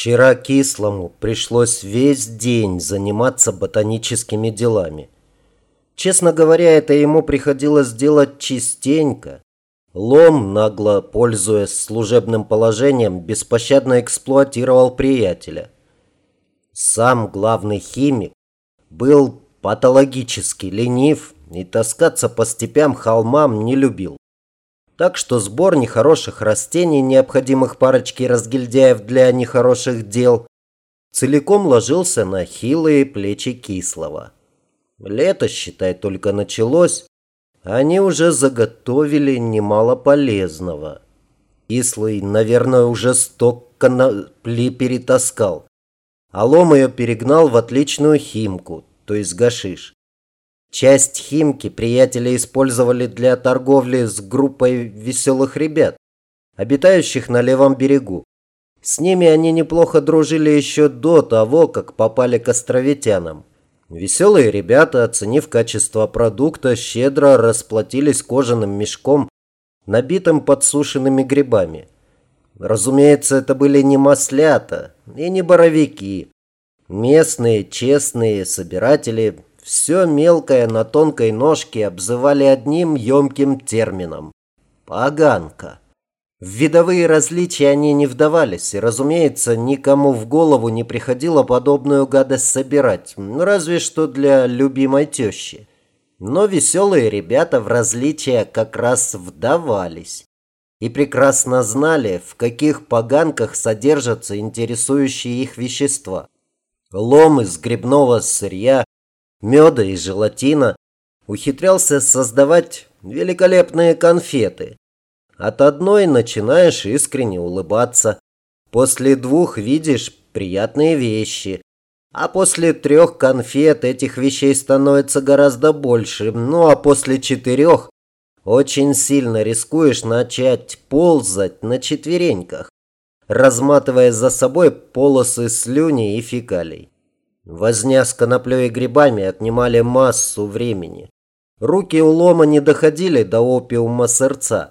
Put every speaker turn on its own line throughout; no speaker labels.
Вчера кислому пришлось весь день заниматься ботаническими делами. Честно говоря, это ему приходилось делать частенько. Лом, нагло пользуясь служебным положением, беспощадно эксплуатировал приятеля. Сам главный химик был патологически ленив и таскаться по степям холмам не любил. Так что сбор нехороших растений, необходимых парочке разгильдяев для нехороших дел, целиком ложился на хилые плечи кислого. Лето, считай, только началось, они уже заготовили немало полезного. Кислый, наверное, уже сто конопли перетаскал. А лом ее перегнал в отличную химку, то есть гашиш. Часть химки приятели использовали для торговли с группой веселых ребят, обитающих на левом берегу. С ними они неплохо дружили еще до того, как попали к островитянам. Веселые ребята, оценив качество продукта, щедро расплатились кожаным мешком, набитым подсушенными грибами. Разумеется, это были не маслята и не боровики. Местные честные собиратели все мелкое на тонкой ножке обзывали одним емким термином – поганка. В видовые различия они не вдавались, и, разумеется, никому в голову не приходило подобную гадость собирать, ну, разве что для любимой тещи. Но веселые ребята в различия как раз вдавались и прекрасно знали, в каких поганках содержатся интересующие их вещества. Лом из грибного сырья, меда и желатина ухитрялся создавать великолепные конфеты, от одной начинаешь искренне улыбаться. После двух видишь приятные вещи. А после трех конфет этих вещей становится гораздо больше. Ну а после четырех очень сильно рискуешь начать ползать на четвереньках, разматывая за собой полосы слюни и фекалий. Возня с коноплей и грибами отнимали массу времени. Руки у лома не доходили до опиума сердца.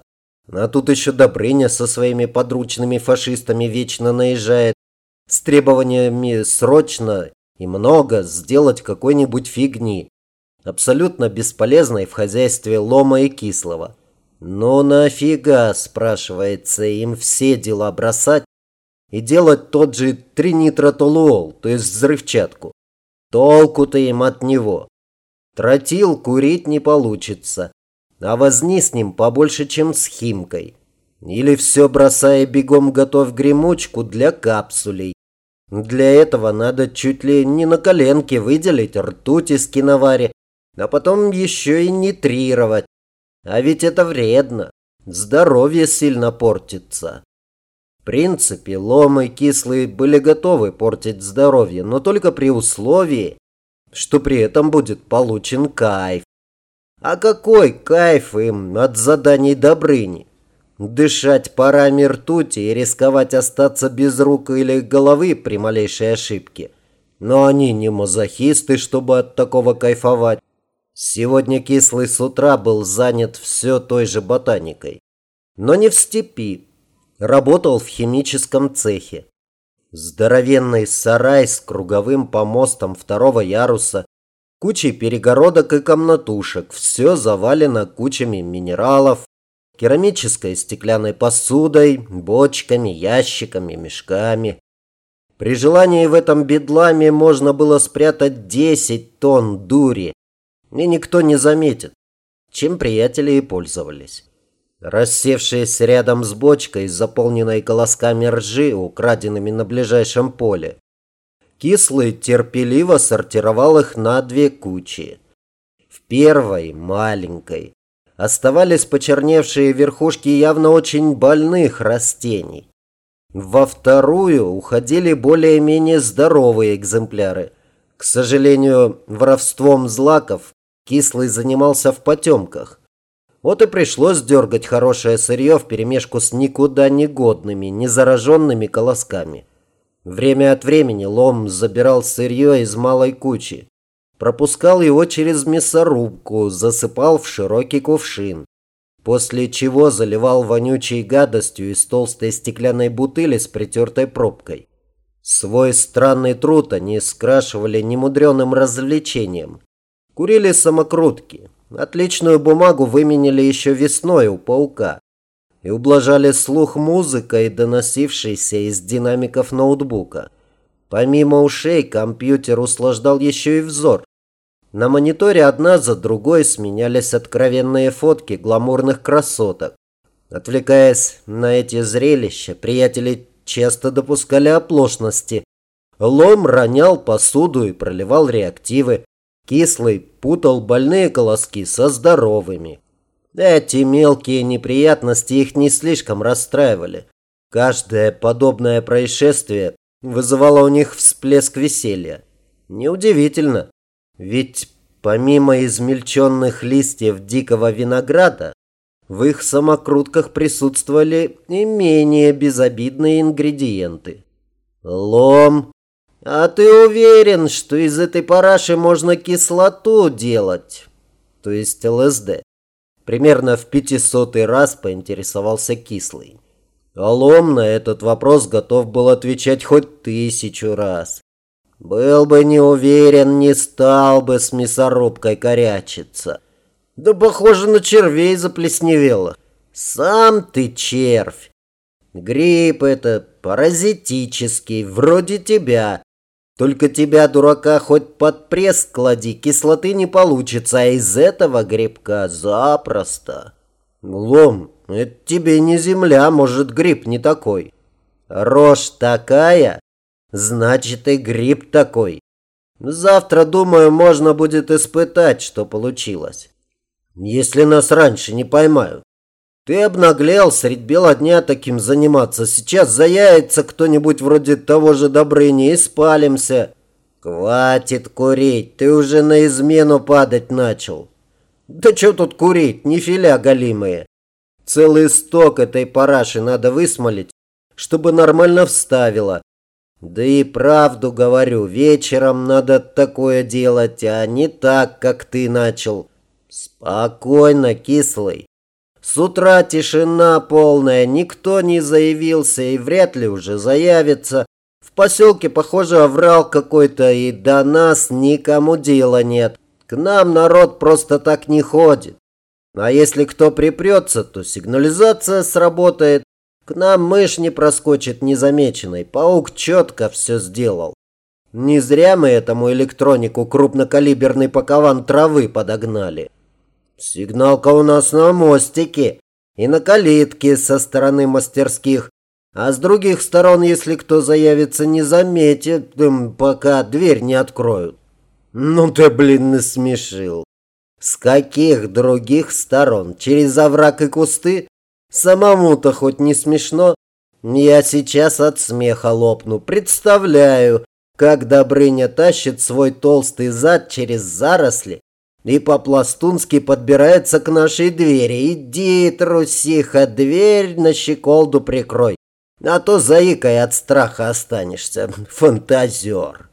А тут еще Добрыня со своими подручными фашистами вечно наезжает с требованиями срочно и много сделать какой-нибудь фигни, абсолютно бесполезной в хозяйстве лома и кислого. «Ну нафига?» – спрашивается им все дела бросать и делать тот же тринитротолуол, то есть взрывчатку. Толку-то им от него. Тротил курить не получится а возни с ним побольше, чем с Химкой. Или все бросая бегом готовь гремучку для капсулей. Для этого надо чуть ли не на коленке выделить ртуть из киновари, а потом еще и нитрировать. А ведь это вредно. Здоровье сильно портится. Принципе, ломы кислые были готовы портить здоровье, но только при условии, что при этом будет получен кайф. А какой кайф им от заданий Добрыни? Дышать парами ртути и рисковать остаться без рук или головы при малейшей ошибке. Но они не мазохисты, чтобы от такого кайфовать. Сегодня Кислый с утра был занят все той же ботаникой. Но не в степи. Работал в химическом цехе. Здоровенный сарай с круговым помостом второго яруса кучей перегородок и комнатушек. Все завалено кучами минералов, керамической стеклянной посудой, бочками, ящиками, мешками. При желании в этом бедламе можно было спрятать 10 тонн дури, и никто не заметит, чем приятели и пользовались. Рассевшиеся рядом с бочкой, заполненной колосками ржи, украденными на ближайшем поле, Кислый терпеливо сортировал их на две кучи. В первой, маленькой, оставались почерневшие верхушки явно очень больных растений. Во вторую уходили более-менее здоровые экземпляры. К сожалению, воровством злаков Кислый занимался в потемках. Вот и пришлось дергать хорошее сырье вперемешку с никуда не годными, незараженными колосками. Время от времени лом забирал сырье из малой кучи, пропускал его через мясорубку, засыпал в широкий кувшин, после чего заливал вонючей гадостью из толстой стеклянной бутыли с притертой пробкой. Свой странный труд они скрашивали немудреным развлечением. Курили самокрутки. Отличную бумагу выменили еще весной у паука. И ублажали слух музыкой, доносившейся из динамиков ноутбука. Помимо ушей, компьютер услаждал еще и взор. На мониторе одна за другой сменялись откровенные фотки гламурных красоток. Отвлекаясь на эти зрелища, приятели часто допускали оплошности. Лом ронял посуду и проливал реактивы. Кислый путал больные колоски со здоровыми. Эти мелкие неприятности их не слишком расстраивали. Каждое подобное происшествие вызывало у них всплеск веселья. Неудивительно, ведь помимо измельченных листьев дикого винограда, в их самокрутках присутствовали и менее безобидные ингредиенты. Лом. А ты уверен, что из этой параши можно кислоту делать? То есть ЛСД. Примерно в пятисотый раз поинтересовался Кислый. А Лом на этот вопрос готов был отвечать хоть тысячу раз. Был бы не уверен, не стал бы с мясорубкой корячиться. Да похоже на червей заплесневело. Сам ты червь. Грипп это паразитический, вроде тебя. Только тебя, дурака, хоть под пресс клади, кислоты не получится, а из этого грибка запросто. Лом, это тебе не земля, может, гриб не такой. Рожь такая, значит и гриб такой. Завтра, думаю, можно будет испытать, что получилось. Если нас раньше не поймают. Ты обнаглел средь бела дня таким заниматься. Сейчас заяется кто-нибудь вроде того же Добрыни и спалимся. Хватит курить, ты уже на измену падать начал. Да что тут курить, не филя голимые. Целый сток этой параши надо высмолить, чтобы нормально вставила. Да и правду говорю, вечером надо такое делать, а не так, как ты начал. Спокойно, кислый. С утра тишина полная, никто не заявился и вряд ли уже заявится. В поселке, похоже, оврал какой-то, и до нас никому дела нет. К нам народ просто так не ходит. А если кто припрется, то сигнализация сработает. К нам мышь не проскочит незамеченной. Паук четко все сделал. Не зря мы этому электронику крупнокалиберный пакован травы подогнали. Сигналка у нас на мостике и на калитке со стороны мастерских. А с других сторон, если кто заявится, не заметит, пока дверь не откроют. Ну ты, блин, насмешил. С каких других сторон? Через овраг и кусты? Самому-то хоть не смешно? Я сейчас от смеха лопну. Представляю, как Добрыня тащит свой толстый зад через заросли и по-пластунски подбирается к нашей двери. Иди, трусиха, дверь на щеколду прикрой, а то заикой от страха останешься, фантазер.